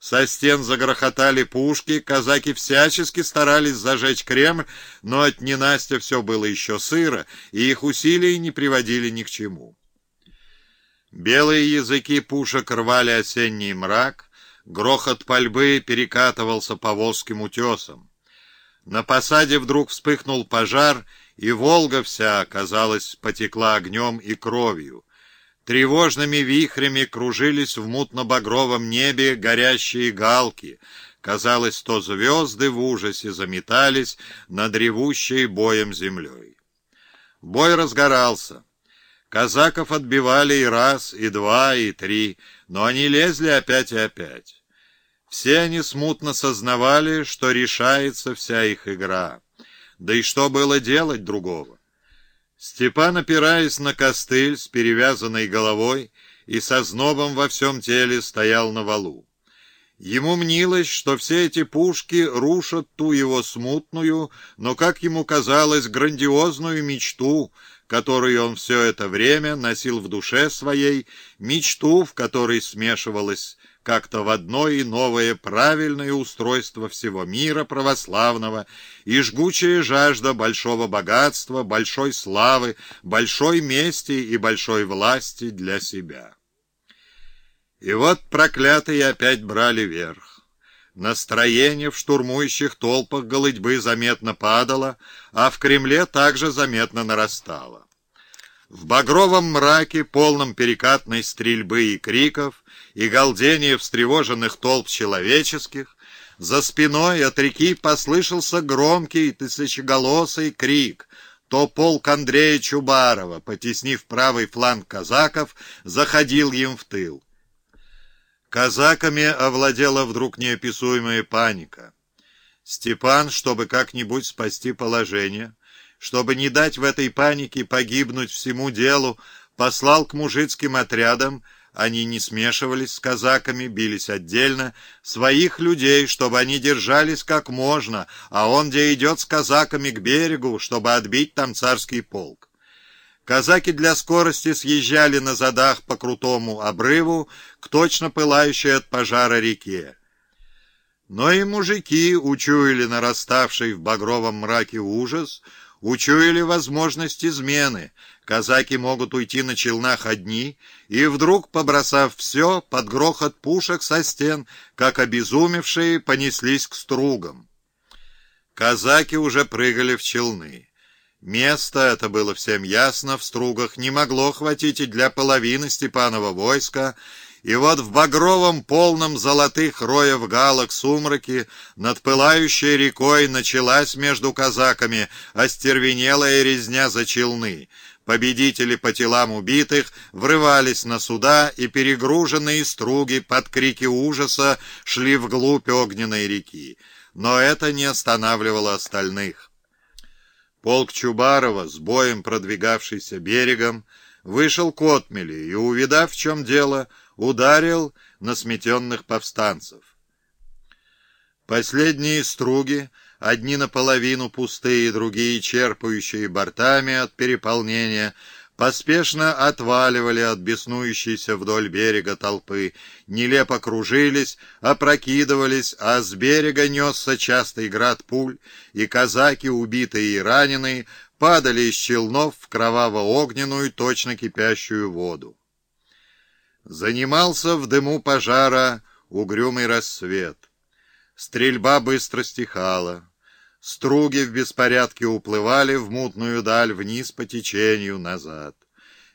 Со стен загрохотали пушки, казаки всячески старались зажечь Кремль, но от ненастья все было еще сыро, и их усилия не приводили ни к чему. Белые языки пушек рвали осенний мрак, грохот пальбы перекатывался по волжским утесам. На посаде вдруг вспыхнул пожар, и Волга вся, казалось, потекла огнем и кровью. Тревожными вихрями кружились в мутно-багровом небе горящие галки. Казалось, то звезды в ужасе заметались над ревущей боем землей. Бой разгорался. Казаков отбивали и раз, и два, и три, но они лезли опять и опять. Все они смутно сознавали, что решается вся их игра. Да и что было делать другого? Степан, опираясь на костыль с перевязанной головой и со знобом во всем теле, стоял на валу. Ему мнилось, что все эти пушки рушат ту его смутную, но, как ему казалось, грандиозную мечту, которую он все это время носил в душе своей, мечту, в которой смешивалась как-то в одно и новое правильное устройство всего мира православного и жгучая жажда большого богатства, большой славы, большой мести и большой власти для себя. И вот проклятые опять брали верх. Настроение в штурмующих толпах голытьбы заметно падало, а в Кремле также заметно нарастало. В багровом мраке, полном перекатной стрельбы и криков, и галдения встревоженных толп человеческих, за спиной от реки послышался громкий тысячеголосый крик. То полк Андрея Чубарова, потеснив правый фланг казаков, заходил им в тыл. Казаками овладела вдруг неописуемая паника. Степан, чтобы как-нибудь спасти положение, чтобы не дать в этой панике погибнуть всему делу, послал к мужицким отрядам, они не смешивались с казаками, бились отдельно, своих людей, чтобы они держались как можно, а он где идет с казаками к берегу, чтобы отбить там царский полк. Казаки для скорости съезжали на задах по крутому обрыву к точно пылающей от пожара реке. Но и мужики учуяли нараставший в багровом мраке ужас, Учуяли возможность измены. Казаки могут уйти на челнах одни, и вдруг, побросав все, под грохот пушек со стен, как обезумевшие, понеслись к стругам. Казаки уже прыгали в челны. Место, это было всем ясно, в стругах не могло хватить и для половины Степанова войска, и вот в багровом, полном золотых роев галок сумраке над пылающей рекой началась между казаками остервенелая резня за челны. Победители по телам убитых врывались на суда, и перегруженные струги под крики ужаса шли вглубь огненной реки. Но это не останавливало остальных. Полк Чубарова, с боем продвигавшийся берегом, вышел к отмели и, увидав, в чем дело, ударил на сметенных повстанцев. Последние струги, одни наполовину пустые, другие черпающие бортами от переполнения, поспешно отваливали от беснующейся вдоль берега толпы, нелепо кружились, опрокидывались, а с берега несся частый град пуль, и казаки, убитые и раненые, падали из челнов в кроваво-огненную, точно кипящую воду. Занимался в дыму пожара угрюмый рассвет. Стрельба быстро стихала. Струги в беспорядке уплывали в мутную даль вниз по течению назад.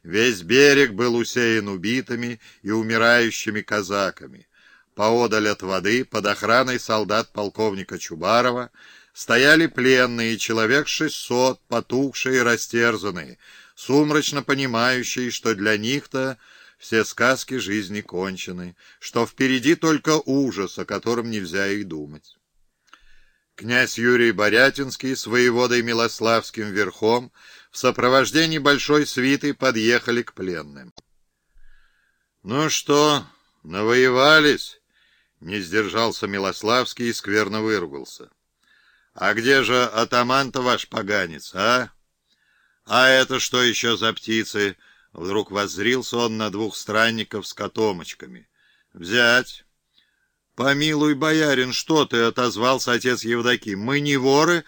Весь берег был усеян убитыми и умирающими казаками. Поодаль от воды, под охраной солдат полковника Чубарова, стояли пленные, человек шестьсот, потухшие и растерзанные, сумрачно понимающие, что для них-то все сказки жизни кончены, что впереди только ужас, о котором нельзя и думать. Князь Юрий Борятинский с воеводой Милославским верхом в сопровождении большой свиты подъехали к пленным. «Ну что, навоевались?» — не сдержался Милославский и скверно выругался. «А где же атаман-то ваш поганец, а? А это что еще за птицы?» Вдруг воззрился он на двух странников с котомочками. «Взять!» «Помилуй, боярин, что ты?» — отозвался отец Евдоким. «Мы не воры,